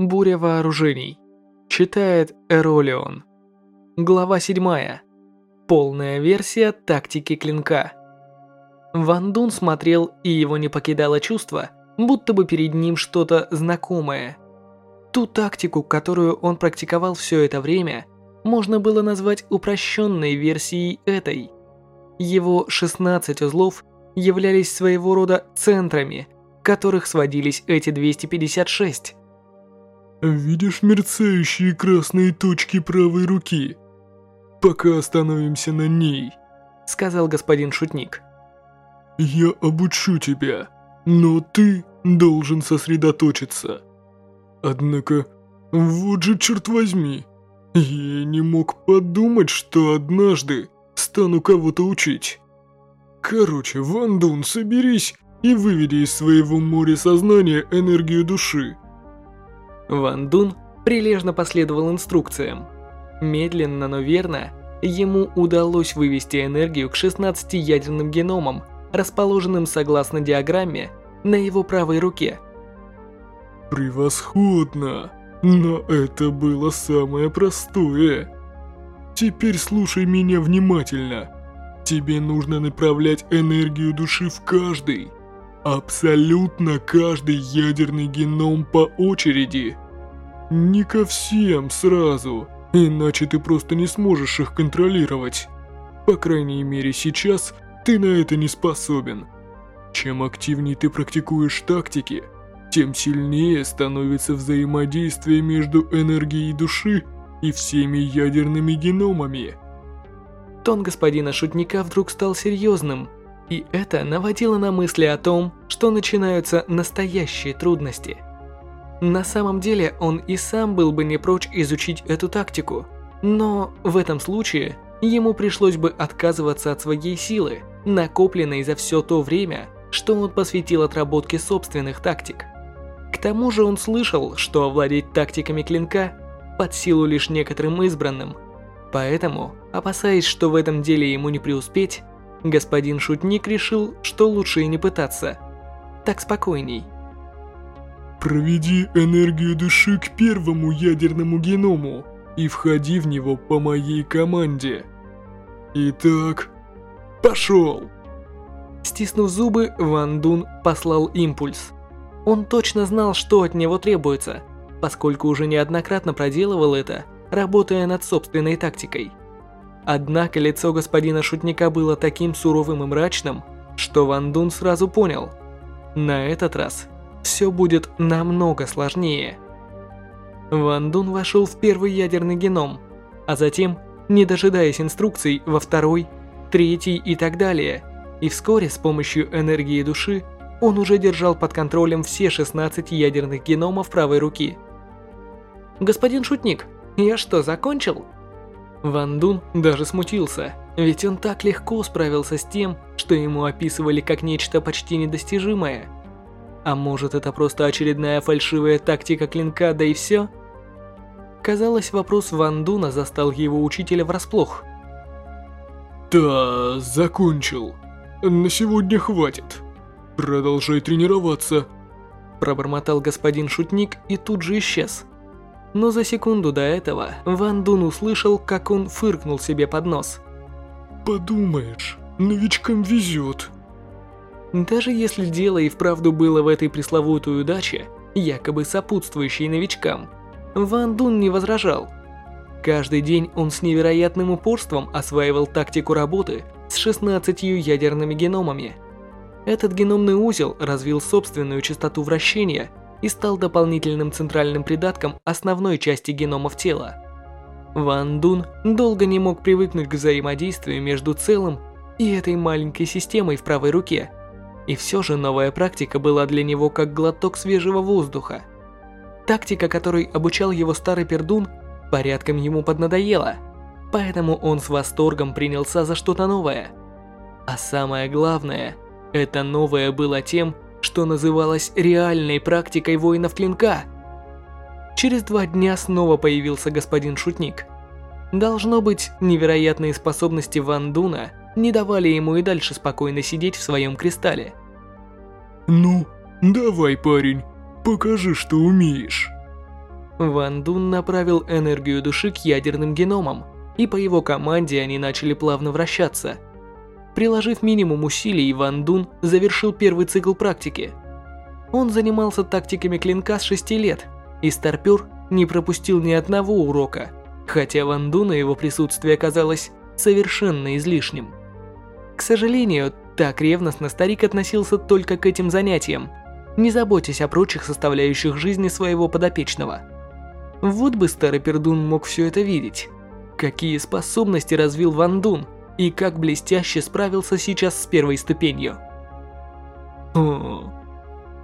Буря вооружений. Читает Эролион. Глава 7. Полная версия тактики клинка. Ван Дун смотрел, и его не покидало чувство, будто бы перед ним что-то знакомое. Ту тактику, которую он практиковал все это время, можно было назвать упрощенной версией этой. Его 16 узлов являлись своего рода центрами, которых сводились эти 256. Видишь мерцающие красные точки правой руки? Пока остановимся на ней, сказал господин шутник. Я обучу тебя, но ты должен сосредоточиться. Однако, вот же черт возьми, я не мог подумать, что однажды стану кого-то учить. Короче, Ван Дун, соберись и выведи из своего моря сознания энергию души. Ван Дун прилежно последовал инструкциям. Медленно, но верно, ему удалось вывести энергию к 16 ядерным геномам, расположенным согласно диаграмме на его правой руке. Превосходно! Но это было самое простое. Теперь слушай меня внимательно. Тебе нужно направлять энергию души в каждый, абсолютно каждый ядерный геном по очереди. Не ко всем сразу, иначе ты просто не сможешь их контролировать. По крайней мере сейчас ты на это не способен. Чем активнее ты практикуешь тактики, тем сильнее становится взаимодействие между энергией души и всеми ядерными геномами. Тон господина шутника вдруг стал серьезным, и это наводило на мысли о том, что начинаются настоящие трудности – на самом деле он и сам был бы не прочь изучить эту тактику, но в этом случае ему пришлось бы отказываться от своей силы, накопленной за все то время, что он посвятил отработке собственных тактик. К тому же он слышал, что овладеть тактиками клинка под силу лишь некоторым избранным. Поэтому, опасаясь, что в этом деле ему не преуспеть, господин Шутник решил, что лучше и не пытаться. Так спокойней. Проведи энергию души к первому ядерному геному и входи в него по моей команде. Итак, пошел! Стиснув зубы, Ван Дун послал импульс. Он точно знал, что от него требуется, поскольку уже неоднократно проделывал это, работая над собственной тактикой. Однако лицо господина шутника было таким суровым и мрачным, что Ван Дун сразу понял. На этот раз все будет намного сложнее. Ван Дун вошел в первый ядерный геном, а затем, не дожидаясь инструкций, во второй, третий и так далее. И вскоре с помощью энергии души он уже держал под контролем все 16 ядерных геномов правой руки. «Господин Шутник, я что, закончил?» Ван Дун даже смутился, ведь он так легко справился с тем, что ему описывали как нечто почти недостижимое – а может это просто очередная фальшивая тактика клинка, да и все? Казалось, вопрос Ван Дуна застал его учителя врасплох. «Да, закончил. На сегодня хватит. Продолжай тренироваться», пробормотал господин шутник и тут же исчез. Но за секунду до этого Ван Дун услышал, как он фыркнул себе под нос. «Подумаешь, новичкам везет». Даже если дело и вправду было в этой пресловутой удаче, якобы сопутствующей новичкам, Ван Дун не возражал. Каждый день он с невероятным упорством осваивал тактику работы с 16 ядерными геномами. Этот геномный узел развил собственную частоту вращения и стал дополнительным центральным придатком основной части геномов тела. Ван Дун долго не мог привыкнуть к взаимодействию между целым и этой маленькой системой в правой руке – и все же новая практика была для него как глоток свежего воздуха. Тактика, которой обучал его старый пердун, порядком ему поднадоела, поэтому он с восторгом принялся за что-то новое. А самое главное, это новое было тем, что называлось реальной практикой воинов клинка. Через два дня снова появился господин Шутник. Должно быть, невероятные способности Ван Дуна не давали ему и дальше спокойно сидеть в своем кристалле. «Ну, давай, парень, покажи, что умеешь». Ван Дун направил энергию души к ядерным геномам, и по его команде они начали плавно вращаться. Приложив минимум усилий, Ван Дун завершил первый цикл практики. Он занимался тактиками клинка с 6 лет, и старпер не пропустил ни одного урока, хотя Ван Дуна его присутствие казалось совершенно излишним. К сожалению, так ревностно старик относился только к этим занятиям, не заботясь о прочих составляющих жизни своего подопечного. Вот бы старый пердун мог все это видеть. Какие способности развил Ван Дун и как блестяще справился сейчас с первой ступенью. О,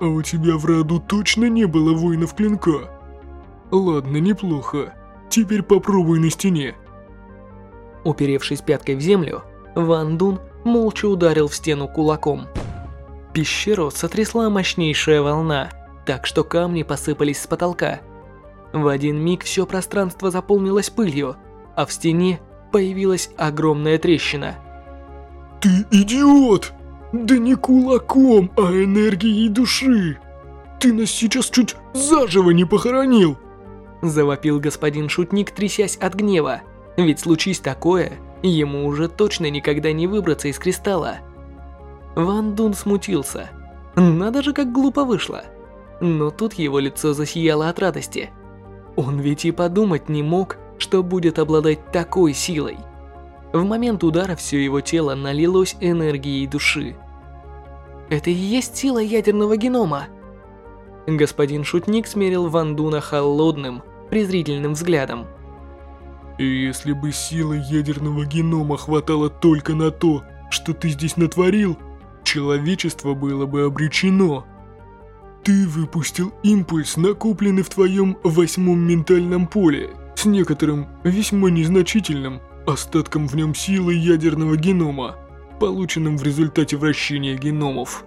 а у тебя в роду точно не было воинов клинка? Ладно, неплохо. Теперь попробуй на стене. Уперевшись пяткой в землю, Ван Дун молча ударил в стену кулаком. Пещеру сотрясла мощнейшая волна, так что камни посыпались с потолка. В один миг все пространство заполнилось пылью, а в стене появилась огромная трещина. «Ты идиот! Да не кулаком, а энергией души! Ты нас сейчас чуть заживо не похоронил!» Завопил господин шутник, трясясь от гнева. Ведь случись такое, ему уже точно никогда не выбраться из кристалла. Ван Дун смутился. Надо же, как глупо вышло. Но тут его лицо засияло от радости. Он ведь и подумать не мог, что будет обладать такой силой. В момент удара все его тело налилось энергией души. Это и есть сила ядерного генома. Господин шутник смерил Ван Дуна холодным, презрительным взглядом. Если бы силы ядерного генома хватало только на то, что ты здесь натворил, человечество было бы обречено. Ты выпустил импульс, накопленный в твоем восьмом ментальном поле, с некоторым весьма незначительным остатком в нем силы ядерного генома, полученным в результате вращения геномов.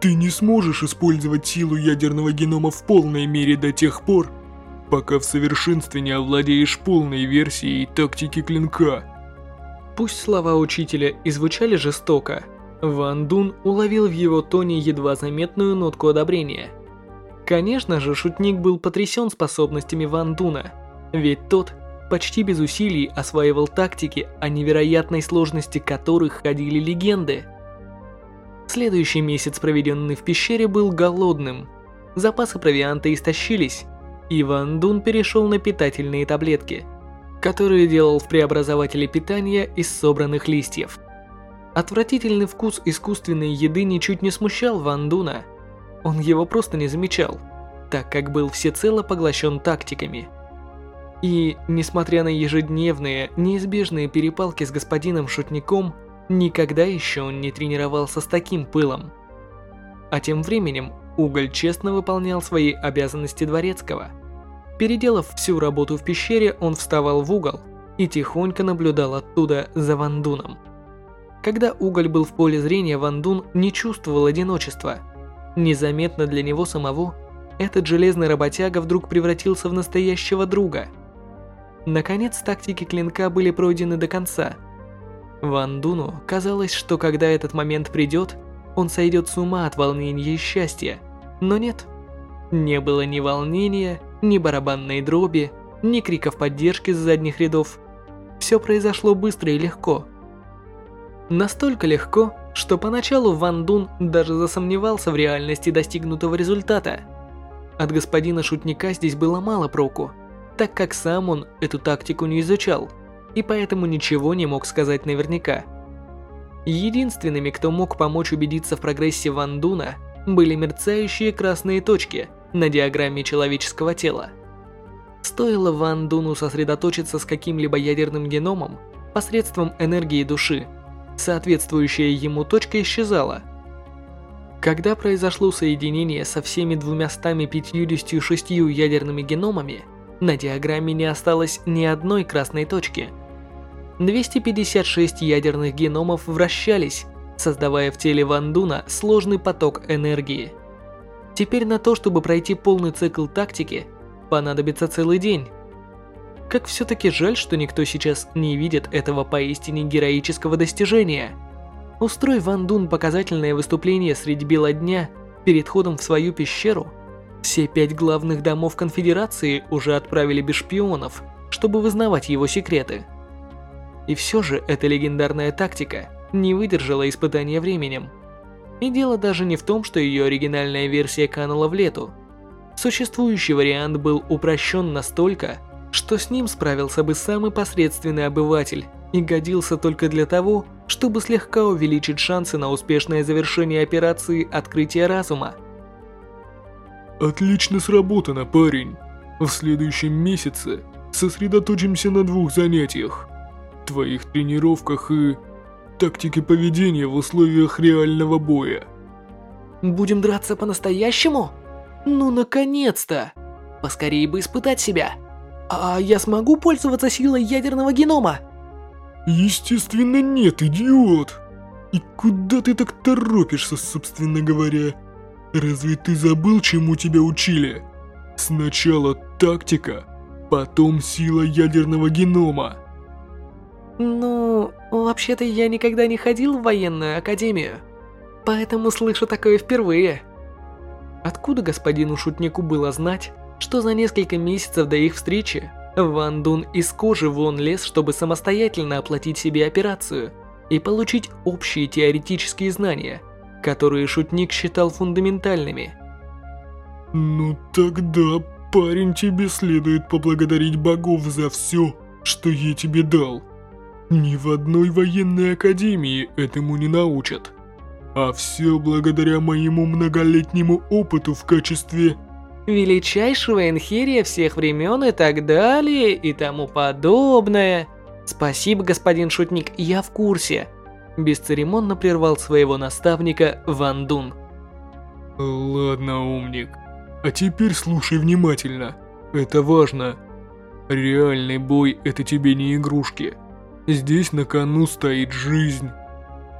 Ты не сможешь использовать силу ядерного генома в полной мере до тех пор, пока в совершенстве не овладеешь полной версией тактики клинка. Пусть слова учителя и звучали жестоко, Ван Дун уловил в его тоне едва заметную нотку одобрения. Конечно же, шутник был потрясен способностями Ван Дуна, ведь тот почти без усилий осваивал тактики, о невероятной сложности которых ходили легенды. Следующий месяц, проведенный в пещере, был голодным. Запасы провианта истощились, и Ван Дун перешел на питательные таблетки, которые делал в преобразователе питания из собранных листьев. Отвратительный вкус искусственной еды ничуть не смущал Ван Дуна. Он его просто не замечал, так как был всецело поглощен тактиками. И, несмотря на ежедневные, неизбежные перепалки с господином Шутником, никогда еще он не тренировался с таким пылом. А тем временем Уголь честно выполнял свои обязанности дворецкого. Переделав всю работу в пещере, он вставал в угол и тихонько наблюдал оттуда за Вандуном. Когда уголь был в поле зрения, Ван Дун не чувствовал одиночества. Незаметно для него самого, этот железный работяга вдруг превратился в настоящего друга. Наконец, тактики клинка были пройдены до конца. Ван Дуну казалось, что когда этот момент придет, он сойдет с ума от волнения и счастья. Но нет. Не было ни волнения, ни барабанной дроби, ни криков поддержки с задних рядов. Все произошло быстро и легко – Настолько легко, что поначалу Ван Дун даже засомневался в реальности достигнутого результата. От господина шутника здесь было мало проку, так как сам он эту тактику не изучал, и поэтому ничего не мог сказать наверняка. Единственными, кто мог помочь убедиться в прогрессе Ван Дуна, были мерцающие красные точки на диаграмме человеческого тела. Стоило Ван Дуну сосредоточиться с каким-либо ядерным геномом посредством энергии души, соответствующая ему точка исчезала. Когда произошло соединение со всеми 256 ядерными геномами, на диаграмме не осталось ни одной красной точки. 256 ядерных геномов вращались, создавая в теле Вандуна сложный поток энергии. Теперь на то, чтобы пройти полный цикл тактики, понадобится целый день. Как все-таки жаль, что никто сейчас не видит этого поистине героического достижения. Устрой Ван Дун показательное выступление среди бела дня перед ходом в свою пещеру, Все пять главных домов Конфедерации уже отправили без шпионов, чтобы вызнавать его секреты. И все же эта легендарная тактика не выдержала испытания временем. И дело даже не в том, что ее оригинальная версия канула в лету. Существующий вариант был упрощен настолько, что с ним справился бы самый посредственный обыватель и годился только для того, чтобы слегка увеличить шансы на успешное завершение операции «Открытие разума». Отлично сработано, парень. В следующем месяце сосредоточимся на двух занятиях. Твоих тренировках и тактике поведения в условиях реального боя. Будем драться по-настоящему? Ну, наконец-то! Поскорее бы испытать себя. А я смогу пользоваться силой ядерного генома? Естественно нет, идиот! И куда ты так торопишься, собственно говоря? Разве ты забыл, чему тебя учили? Сначала тактика, потом сила ядерного генома. Ну, вообще-то я никогда не ходил в военную академию, поэтому слышу такое впервые. Откуда господину шутнику было знать, что за несколько месяцев до их встречи Ван Дун из кожи вон лез, чтобы самостоятельно оплатить себе операцию и получить общие теоретические знания, которые шутник считал фундаментальными. Ну тогда, парень, тебе следует поблагодарить богов за все, что я тебе дал. Ни в одной военной академии этому не научат. А все благодаря моему многолетнему опыту в качестве... Величайшего инхерия всех времен и так далее и тому подобное. Спасибо, господин шутник, я в курсе. Бесцеремонно прервал своего наставника Ван Дун. Ладно, умник. А теперь слушай внимательно. Это важно. Реальный бой это тебе не игрушки. Здесь на кону стоит жизнь.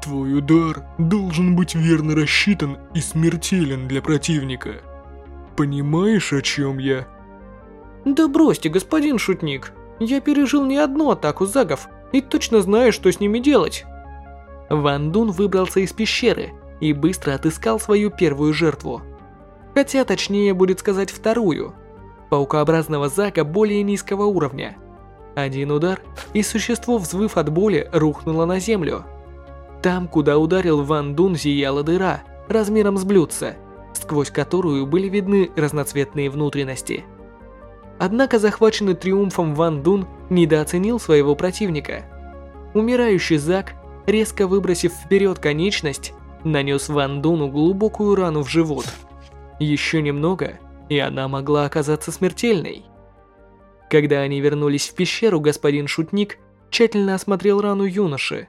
Твой удар должен быть верно рассчитан и смертелен для противника. Понимаешь, о чем я? Да бросьте, господин шутник. Я пережил не одну атаку загов и точно знаю, что с ними делать. Ван Дун выбрался из пещеры и быстро отыскал свою первую жертву. Хотя точнее будет сказать вторую. Паукообразного зага более низкого уровня. Один удар, и существо, взвыв от боли, рухнуло на землю. Там, куда ударил Ван Дун, зияла дыра, размером с блюдце, сквозь которую были видны разноцветные внутренности. Однако захваченный триумфом Ван Дун недооценил своего противника. Умирающий Зак, резко выбросив вперед конечность, нанес Ван Дуну глубокую рану в живот. Еще немного, и она могла оказаться смертельной. Когда они вернулись в пещеру, господин Шутник тщательно осмотрел рану юноши.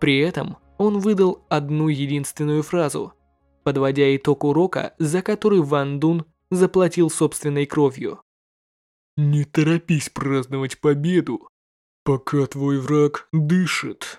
При этом он выдал одну единственную фразу, подводя итог урока, за который Ван Дун заплатил собственной кровью. «Не торопись праздновать победу, пока твой враг дышит».